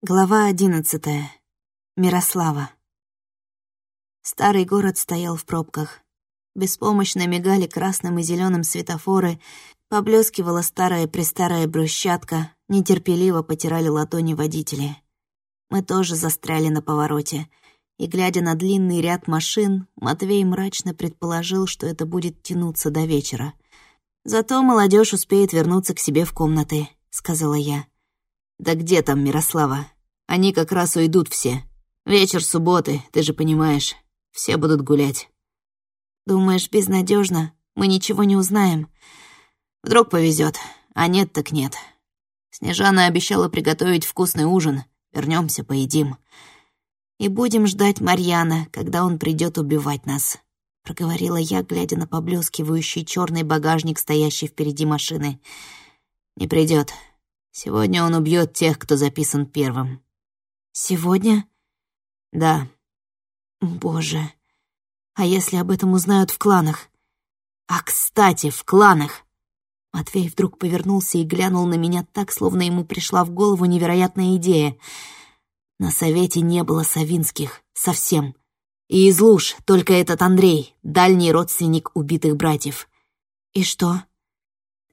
Глава одиннадцатая. Мирослава. Старый город стоял в пробках. Беспомощно мигали красным и зеленым светофоры, поблескивала старая-престарая брусчатка, нетерпеливо потирали ладони водители. Мы тоже застряли на повороте, и, глядя на длинный ряд машин, Матвей мрачно предположил, что это будет тянуться до вечера. «Зато молодежь успеет вернуться к себе в комнаты», — сказала я. «Да где там Мирослава? Они как раз уйдут все. Вечер субботы, ты же понимаешь. Все будут гулять». «Думаешь, безнадежно? Мы ничего не узнаем?» «Вдруг повезет, а нет так нет. Снежана обещала приготовить вкусный ужин. Вернемся, поедим. И будем ждать Марьяна, когда он придет убивать нас», — проговорила я, глядя на поблескивающий черный багажник, стоящий впереди машины. «Не придет. Сегодня он убьет тех, кто записан первым. Сегодня? Да. Боже. А если об этом узнают в кланах? А, кстати, в кланах. Матвей вдруг повернулся и глянул на меня так, словно ему пришла в голову невероятная идея. На совете не было Савинских. Совсем. И из луж только этот Андрей, дальний родственник убитых братьев. И что?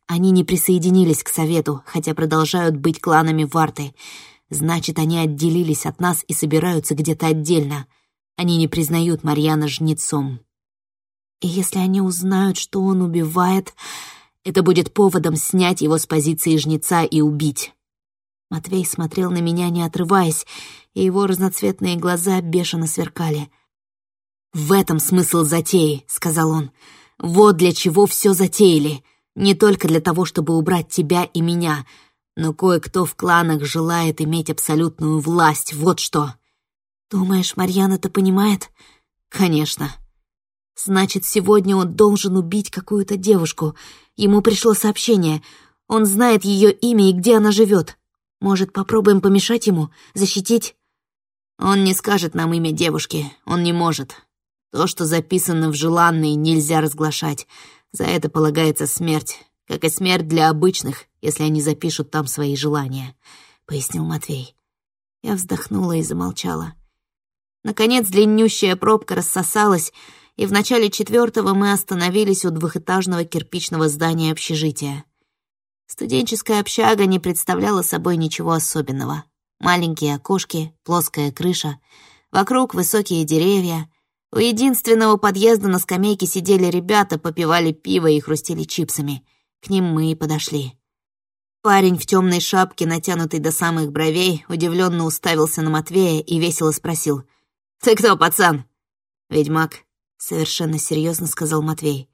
Они не присоединились к Совету, хотя продолжают быть кланами Варты. Значит, они отделились от нас и собираются где-то отдельно. Они не признают Марьяна жнецом. И если они узнают, что он убивает, это будет поводом снять его с позиции жнеца и убить. Матвей смотрел на меня, не отрываясь, и его разноцветные глаза бешено сверкали. «В этом смысл затеи», — сказал он. «Вот для чего все затеяли. Не только для того, чтобы убрать тебя и меня, но кое-кто в кланах желает иметь абсолютную власть, вот что. Думаешь, Марьян это понимает? Конечно. Значит, сегодня он должен убить какую-то девушку. Ему пришло сообщение. Он знает ее имя и где она живет. Может, попробуем помешать ему, защитить? Он не скажет нам имя девушки, он не может. То, что записано в желанной, нельзя разглашать. За это полагается смерть, как и смерть для обычных, если они запишут там свои желания», — пояснил Матвей. Я вздохнула и замолчала. Наконец длиннющая пробка рассосалась, и в начале четвертого мы остановились у двухэтажного кирпичного здания общежития. Студенческая общага не представляла собой ничего особенного. Маленькие окошки, плоская крыша, вокруг высокие деревья, у единственного подъезда на скамейке сидели ребята, попивали пиво и хрустели чипсами. К ним мы и подошли. Парень в темной шапке, натянутой до самых бровей, удивленно уставился на Матвея и весело спросил. «Ты кто, пацан?» «Ведьмак», — совершенно серьезно сказал Матвей.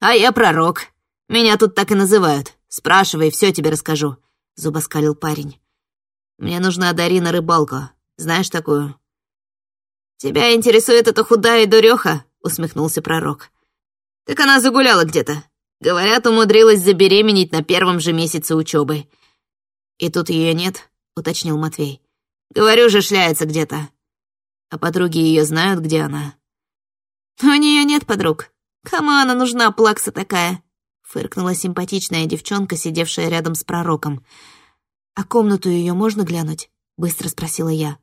«А я пророк. Меня тут так и называют. Спрашивай, все тебе расскажу», — зубоскалил парень. «Мне нужна Дарина рыбалка. Знаешь такую?» «Тебя интересует эта худая дуреха?» — усмехнулся пророк. «Так она загуляла где-то. Говорят, умудрилась забеременеть на первом же месяце учебы. «И тут ее нет?» — уточнил Матвей. «Говорю же, шляется где-то. А подруги ее знают, где она?» «У нее нет подруг. Кому она нужна, плакса такая?» — фыркнула симпатичная девчонка, сидевшая рядом с пророком. «А комнату ее можно глянуть?» — быстро спросила я.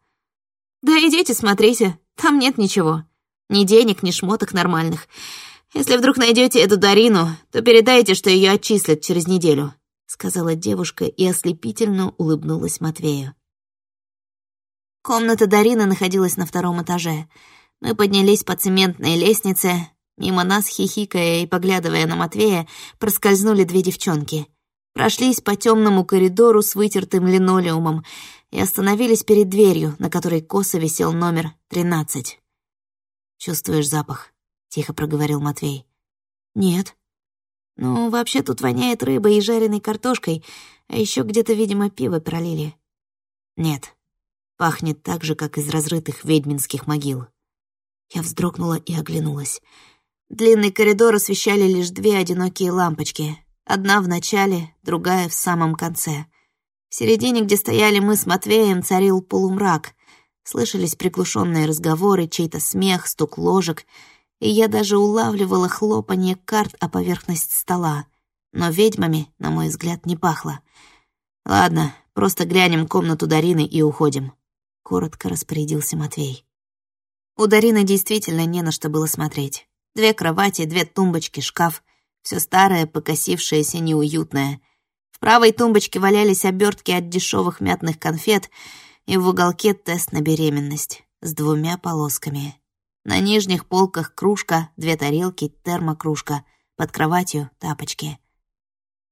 «Да идите, смотрите, там нет ничего. Ни денег, ни шмоток нормальных. Если вдруг найдете эту Дарину, то передайте, что ее отчислят через неделю», — сказала девушка и ослепительно улыбнулась Матвею. Комната Дарины находилась на втором этаже. Мы поднялись по цементной лестнице. Мимо нас, хихикая и поглядывая на Матвея, проскользнули две девчонки. Прошлись по темному коридору с вытертым линолеумом и остановились перед дверью, на которой косо висел номер 13. «Чувствуешь запах?» — тихо проговорил Матвей. «Нет». «Ну, вообще тут воняет рыбой и жареной картошкой, а еще где-то, видимо, пиво пролили». «Нет, пахнет так же, как из разрытых ведьминских могил». Я вздрогнула и оглянулась. Длинный коридор освещали лишь две одинокие лампочки. Одна в начале, другая в самом конце. В середине, где стояли мы с Матвеем, царил полумрак. Слышались приглушенные разговоры, чей-то смех, стук ложек, и я даже улавливала хлопанье карт о поверхность стола. Но ведьмами, на мой взгляд, не пахло. «Ладно, Просто глянем комнату Дарины и уходим», — коротко распорядился Матвей. У Дарины действительно не на что было смотреть. Две кровати, две тумбочки, шкаф. Все старое, покосившееся, неуютное. В правой тумбочке валялись обертки от дешевых мятных конфет, и в уголке тест на беременность с двумя полосками. На нижних полках кружка, две тарелки, термокружка, под кроватью тапочки.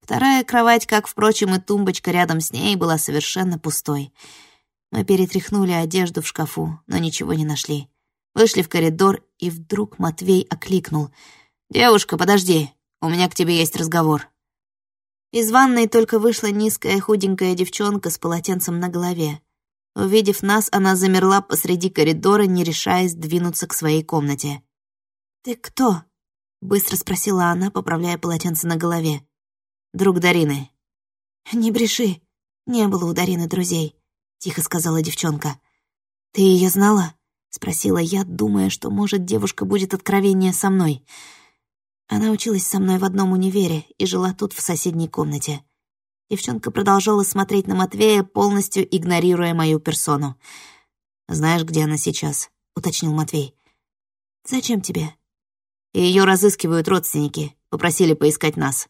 Вторая кровать, как, впрочем, и тумбочка рядом с ней, была совершенно пустой. Мы перетряхнули одежду в шкафу, но ничего не нашли. Вышли в коридор, и вдруг Матвей окликнул. «Девушка, подожди, у меня к тебе есть разговор». Из ванной только вышла низкая худенькая девчонка с полотенцем на голове. Увидев нас, она замерла посреди коридора, не решаясь двинуться к своей комнате. «Ты кто?» — быстро спросила она, поправляя полотенце на голове. «Друг Дарины». «Не бреши. Не было у Дарины друзей», — тихо сказала девчонка. «Ты ее знала?» — спросила я, думая, что, может, девушка будет откровеннее со мной. Она училась со мной в одном универе и жила тут, в соседней комнате. Девчонка продолжала смотреть на Матвея, полностью игнорируя мою персону. «Знаешь, где она сейчас?» — уточнил Матвей. «Зачем тебе?» Ее разыскивают родственники, попросили поискать нас.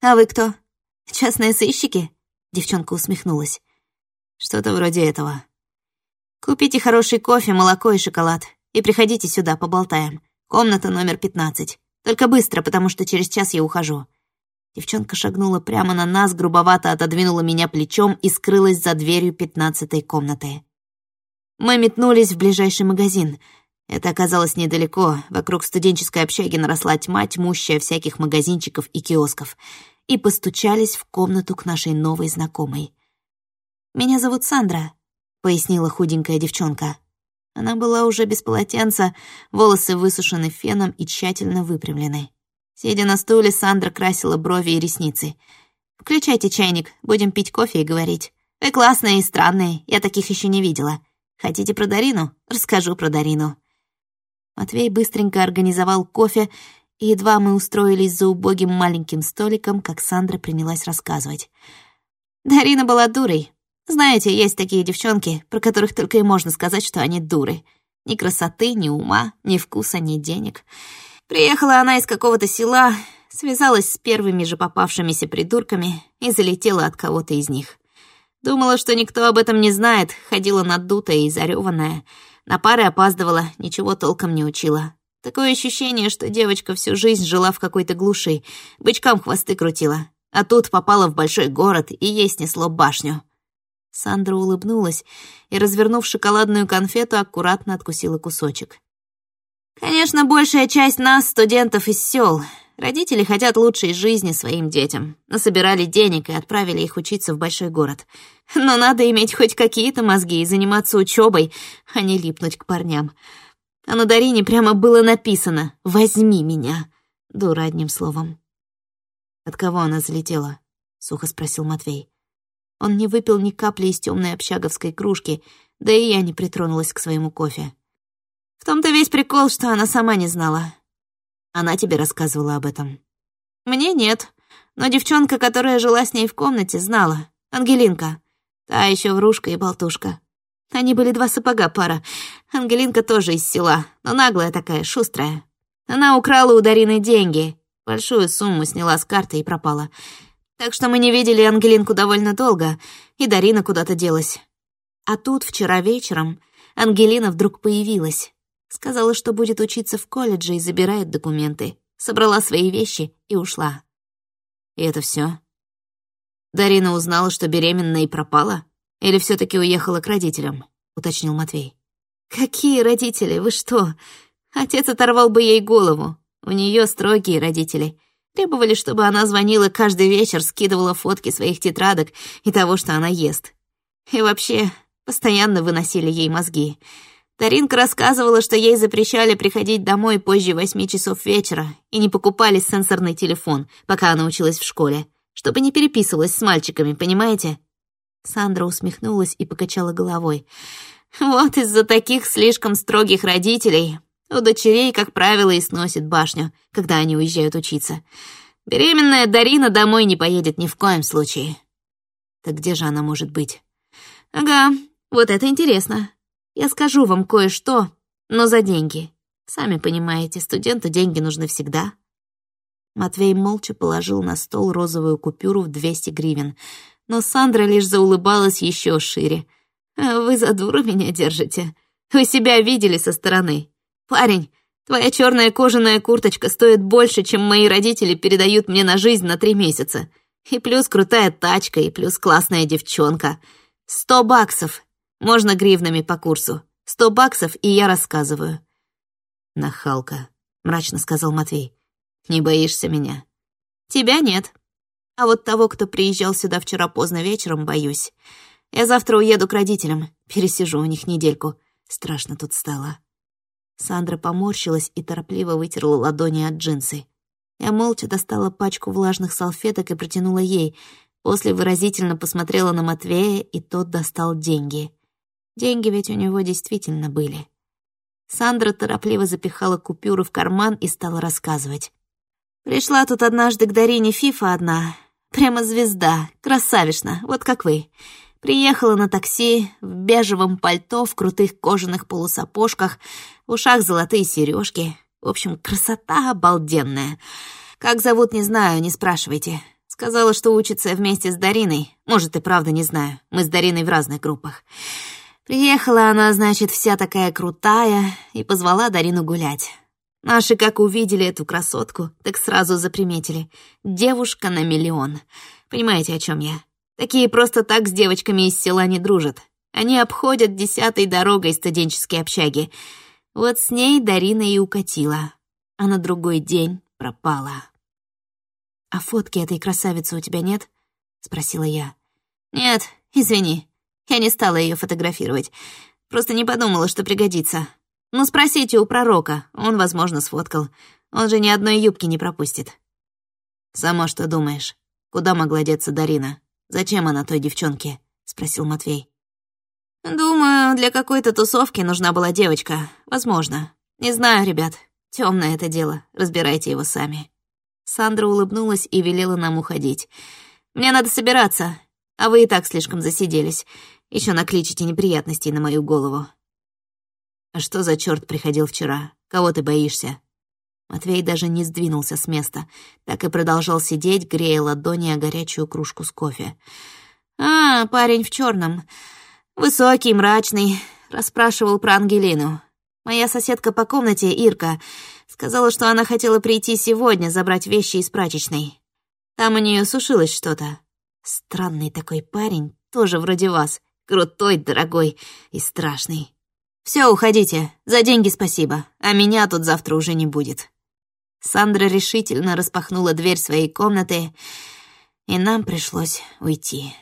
«А вы кто? Частные сыщики?» Девчонка усмехнулась. «Что-то вроде этого. Купите хороший кофе, молоко и шоколад, и приходите сюда, поболтаем. Комната номер пятнадцать. Только быстро, потому что через час я ухожу. Девчонка шагнула прямо на нас, грубовато отодвинула меня плечом и скрылась за дверью пятнадцатой комнаты. Мы метнулись в ближайший магазин. Это оказалось недалеко. Вокруг студенческой общаги наросла тьма, тьмущая всяких магазинчиков и киосков. И постучались в комнату к нашей новой знакомой. «Меня зовут Сандра», — пояснила худенькая девчонка. Она была уже без полотенца, волосы высушены феном и тщательно выпрямлены. Сидя на стуле, Сандра красила брови и ресницы. «Включайте чайник, будем пить кофе и говорить. Вы классные и странные, я таких еще не видела. Хотите про Дарину? Расскажу про Дарину». Матвей быстренько организовал кофе, и едва мы устроились за убогим маленьким столиком, как Сандра принялась рассказывать. Дарина была дурой. Знаете, есть такие девчонки, про которых только и можно сказать, что они дуры. Ни красоты, ни ума, ни вкуса, ни денег. Приехала она из какого-то села, связалась с первыми же попавшимися придурками и залетела от кого-то из них. Думала, что никто об этом не знает, ходила надутая и зареванная. На пары опаздывала, ничего толком не учила. Такое ощущение, что девочка всю жизнь жила в какой-то глуши, бычкам хвосты крутила. А тут попала в большой город, и ей снесло башню. Сандра улыбнулась и, развернув шоколадную конфету, аккуратно откусила кусочек. Конечно, большая часть нас, студентов из сел. Родители хотят лучшей жизни своим детям. Насобирали денег и отправили их учиться в большой город. Но надо иметь хоть какие-то мозги и заниматься учебой, а не липнуть к парням. А на Дарине прямо было написано «Возьми меня». Дура одним словом. «От кого она залетела?» — сухо спросил Матвей. Он не выпил ни капли из темной общаговской кружки, да и я не притронулась к своему кофе. В том-то весь прикол, что она сама не знала. Она тебе рассказывала об этом? Мне нет, но девчонка, которая жила с ней в комнате, знала. Ангелинка. Та еще врушка и болтушка. Они были два сапога пара. Ангелинка тоже из села, но наглая такая, шустрая. Она украла у Дарины деньги. Большую сумму сняла с карты и пропала. Так что мы не видели Ангелинку довольно долго, и Дарина куда-то делась. А тут вчера вечером Ангелина вдруг появилась. Сказала, что будет учиться в колледже и забирает документы. Собрала свои вещи и ушла. И это все. Дарина узнала, что беременна и пропала? Или все таки уехала к родителям? Уточнил Матвей. Какие родители? Вы что? Отец оторвал бы ей голову. У нее строгие родители. Требовали, чтобы она звонила каждый вечер, скидывала фотки своих тетрадок и того, что она ест. И вообще, постоянно выносили ей мозги. Таринка рассказывала, что ей запрещали приходить домой позже восьми часов вечера и не покупали сенсорный телефон, пока она училась в школе, чтобы не переписывалась с мальчиками, понимаете? Сандра усмехнулась и покачала головой. Вот из-за таких слишком строгих родителей у дочерей, как правило, и сносит башню, когда они уезжают учиться. Беременная Дарина домой не поедет ни в коем случае. Так где же она может быть? Ага, вот это интересно. Я скажу вам кое-что, но за деньги. Сами понимаете, студенту деньги нужны всегда. Матвей молча положил на стол розовую купюру в 200 гривен, но Сандра лишь заулыбалась еще шире. «А «Вы за дуру меня держите. Вы себя видели со стороны. Парень, твоя черная кожаная курточка стоит больше, чем мои родители передают мне на жизнь на три месяца. И плюс крутая тачка, и плюс классная девчонка. Сто баксов. Можно гривнами по курсу. Сто баксов, и я рассказываю». «Нахалка», — мрачно сказал Матвей. «Не боишься меня?» «Тебя нет. А вот того, кто приезжал сюда вчера поздно вечером, боюсь. Я завтра уеду к родителям, пересижу у них недельку. Страшно тут стало». Сандра поморщилась и торопливо вытерла ладони от джинсы. Я молча достала пачку влажных салфеток и протянула ей. После выразительно посмотрела на Матвея, и тот достал деньги. Деньги ведь у него действительно были. Сандра торопливо запихала купюры в карман и стала рассказывать. «Пришла тут однажды к Дарине Фифа одна. Прямо звезда, красавишна, вот как вы. Приехала на такси, в бежевом пальто, в крутых кожаных полусапожках, в ушах золотые сережки. В общем, красота обалденная. Как зовут, не знаю, не спрашивайте. Сказала, что учится вместе с Дариной. Может, и правда не знаю. Мы с Дариной в разных группах. Приехала она, значит, вся такая крутая, и позвала Дарину гулять. Наши, как увидели эту красотку, так сразу заприметили. Девушка на миллион. Понимаете, о чем я? Такие просто так с девочками из села не дружат. Они обходят десятой дорогой студенческие общаги. Вот с ней Дарина и укатила. А на другой день пропала. «А фотки этой красавицы у тебя нет?» — спросила я. «Нет, извини», я не стала ее фотографировать. Просто не подумала, что пригодится. Ну, спросите у пророка, он, возможно, сфоткал. Он же ни одной юбки не пропустит. «Сама что думаешь? Куда могла деться Дарина? Зачем она той девчонке?» — спросил Матвей. «Думаю, для какой-то тусовки нужна была девочка. Возможно. Не знаю, ребят. Темное это дело. Разбирайте его сами». Сандра улыбнулась и велела нам уходить. «Мне надо собираться, а вы и так слишком засиделись. Еще накличите неприятностей на мою голову. А что за черт приходил вчера? Кого ты боишься? Матвей даже не сдвинулся с места, так и продолжал сидеть, грея ладони о горячую кружку с кофе. «А, парень в черном, Высокий, мрачный. Расспрашивал про Ангелину. Моя соседка по комнате, Ирка, сказала, что она хотела прийти сегодня забрать вещи из прачечной. Там у нее сушилось что-то. Странный такой парень, тоже вроде вас. Крутой, дорогой и страшный. Все, уходите. За деньги спасибо. А меня тут завтра уже не будет. Сандра решительно распахнула дверь своей комнаты, и нам пришлось уйти.